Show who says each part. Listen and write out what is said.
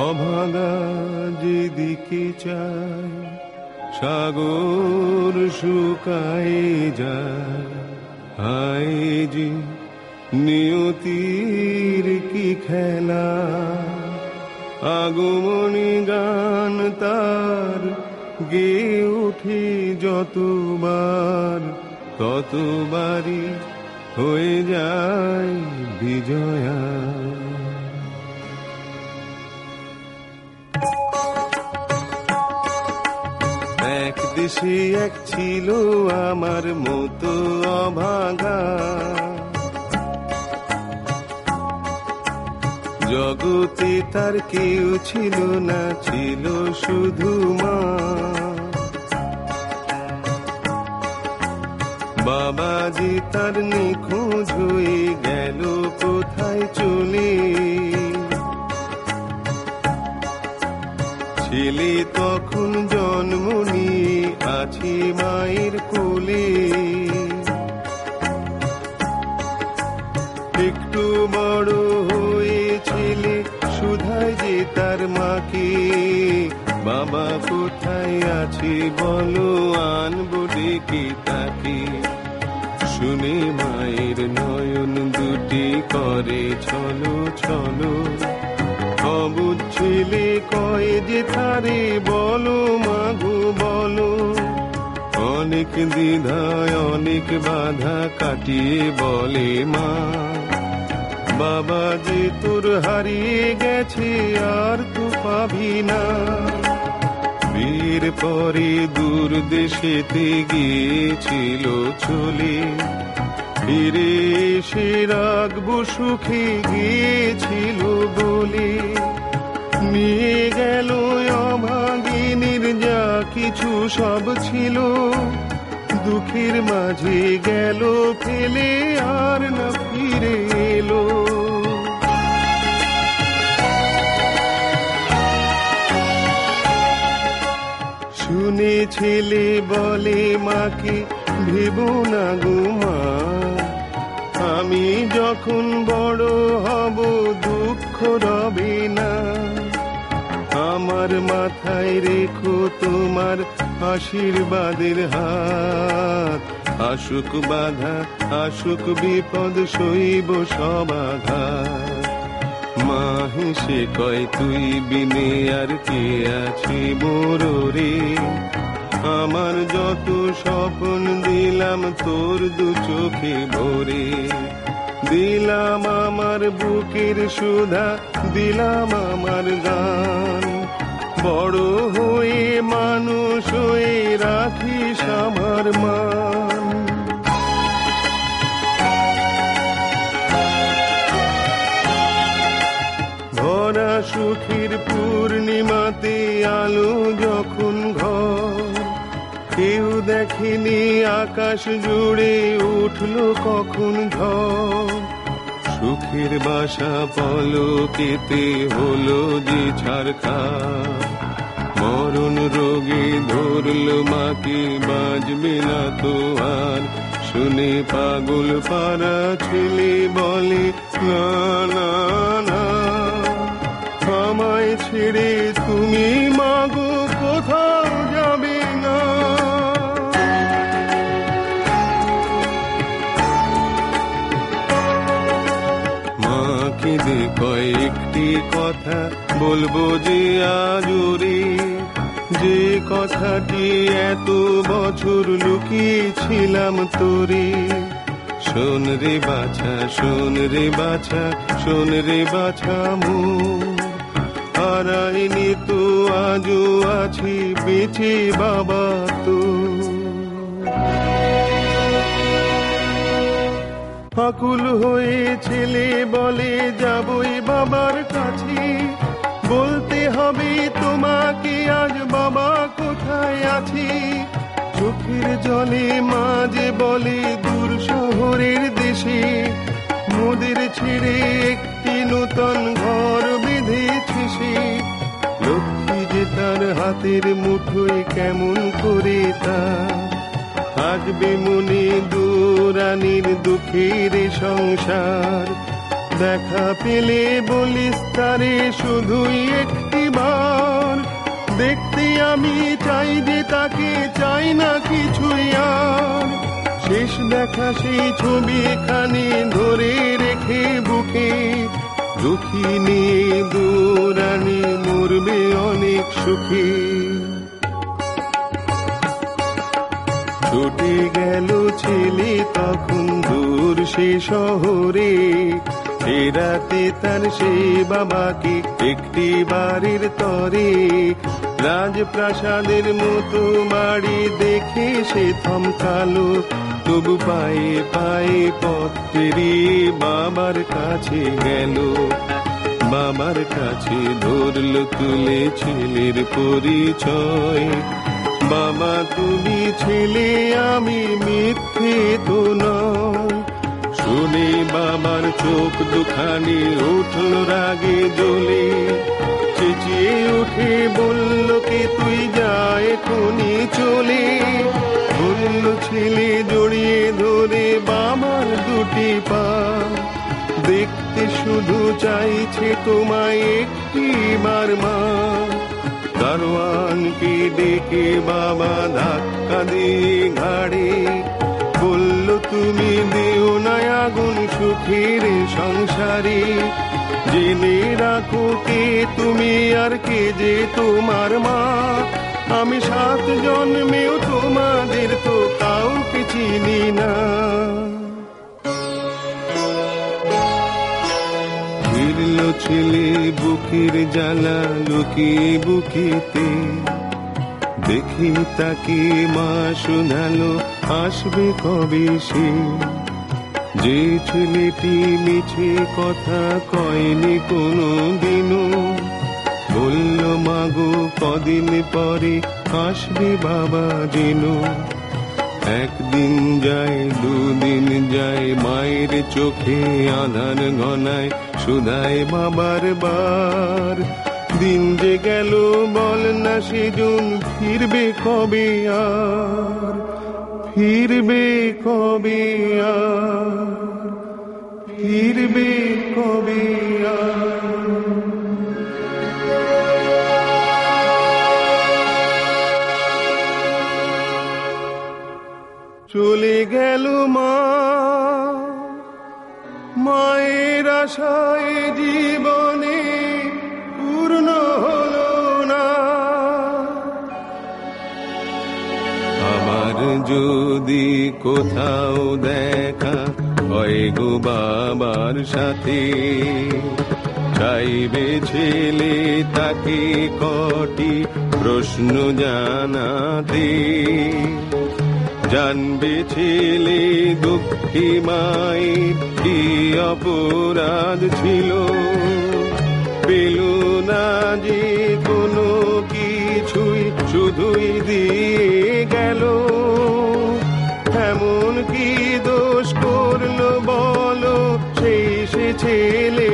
Speaker 1: অভাগা যেদিকে চায়, সাগর শুকাই যায়। হায় যে নিয়তির কি খেলা, আগমনী গান তার গে উঠে যতবার, ততবারই হয়ে যায় বিজয়া। দেশে এক ছিল আমার মতো অভাগা। জগতে তার কেউ ছিল না, ছিল শুধু মা। বাবাজি তার নিখোঁজ হয়ে গেল আছে মায়ের কোলে। একটু বড় হয়েছিলে সুধায় যে তার মাকে। বাবা কোথায় আছে বলো, আনব ডেকে তাকে। শুনে মায়ের নয়ন দুটি করে ছলো ছলো অবুধ ছেলে কয়ে যে তারে বলো মাগো বলো। অনেক দ্বিধায় অনেক বাধা কাটিয়ে বলে মা। বাবা যে তোর হারিয়ে গেছে, আর তো পাবি না। বিয়ের পরে দূর দেশেতে গিয়েছিল চলে। ফিরে সে রাখব সুখে গিয়েছিল বলে। নিয়ে গেল অভাগিনীর কিছু সব ছিল। দুঃখের মাঝে গেল, ফেলে আর না ফিরে এলো। শুনে ছেলে বলে, মাকে ভেব না গো মা। আমি যখন বড় হব, দুঃখ রবে না। আমার মাথায় রেখো তোমার আশীর্বাদের হাত। আসুক বাধা, আসুক বিপদ সইব সবাঘাত মা হেসে কয়, তুই বিনে আর কে আছে রে? আমার যত স্বপন দিলাম, তোর দু চোখে ভরে। দিলাম আমার বুকের সুধা, দিলাম আমার গান। বড় হয়ে মানুষ হয়ে রাখিস আমার মান। ভরা সুখের পূর্ণিমাতে আলো যখন ঘর, কেউ দেখেনি আকাশ জুড়ে উঠল কখন ঝড়। সুখের বাসা পলকেতে হলো যে ছাড়খা মরণ রোগে ধরলো মাকে, বাজবে না তো আর। শুনে পাগল পাড়া ছেলে বলে, না না ছেড়ে তুমি মাগো মাকে দে কয়েকটি কথা বলব যে আজুরে। যে কথাটি এত বছর লুকিয়েছিলাম তোরে। শোন রে বাছা, শোন রে বাছা, শোন রে বাছা মু। হারাইনি তো, আজও আছি, বেঁচে বাবা তো। ফাকুল হয়ে ছেলে বলে যাবই বাবার কাছে। বলতে হবে তোমাকে আজ বাবা কোথায় আছি? চোখের জলে মাঝে বলে দূর শহরের দেশে। মোদের ছেড়ে একটি নূতন ঘর বেঁধেছে সে। লক্ষ্মী যে তার হাতের মুঠোয় কেমন করে তা। থাকবে মনে দুরানির দুঃখের সংসার। দেখা পেলে বলিস তারে শুধুই একটি বার। দেখতে আমি চাই যে তাকে চাই না কিছুই আর। শেষ দেখা সেই ছবি এখানে ধরে রেখে বুকে। দুঃখী নিয়ে দূরানি মরবে অনেক সুখী। ছুটে গেল ছেলে তখন দূর সে শহরে। ফেরাতে তার সে বাবাকে একটি বাড়ির তরে। রাজপ্রাসাদের মতো বাড়ি দেখে সে থমকালো, তবু পায়ে পায়ে পথ বাবার কাছে গেল। বাবার কাছে ধরল তুলে ছেলের পরিচয়। বাবা, তুমি ছেলে আমি মিথ্যে তো শুনে বাবার চোখ দুখানি উঠল রাগে জ্বলে। চেঁচিয়ে উঠে বলল, কে তুই যায় এখনই চলে। বলল, ছেলে জড়িয়ে ধরে বাবার দুটি পা। দেখতে শুধু চাইছে তোমায় একটি বার মা। দারোয়ানকে ডেকে বাবা ধাক্কা দিয়ে ঘাড়ে? বলল, তুমি দেও না আগুন সুখের সংসারে। জেনে রাখো কে তুমি আর কে যে তোমার মা। আমি সাত জন্মেও তোমাদের তো কাউকে চিনি না। ছেলে বুকের জ্বালা লুকিয়ে বুকেতে। দেখি তাকে মা শোনালো, আসবে কবে সে? যে ছেলেটি মিছে কথা কয়নি কোনো দিনও বলল, মাগো, কদিন পরে আসবে বাবা যেন। একদিন যায়, দুদিন যায়, মায়ের চোখে আধার ঘনায় সুধায় বাবার বার। দিন যে গেল, বল না সেজন, ফিরবে কবে আর? ফিরবে কবে আর? ফিরবে কবে আর? গেল মা। মায়ের আশায় জীবনে পূর্ণ হলো না। আমার যদি কোথাও দেখা হয় গো বাবার সাথে, চাইবে ছেলে তাকে কটি প্রশ্ন জানাতে। জানবে ছেলে দুঃখী মায়ের কি অপরাধ ছিল? পেল না যে কোনো কিছুই, শুধুই দিয়ে গেল। এমন কি দোষ করল বলো? সেই সে ছেলে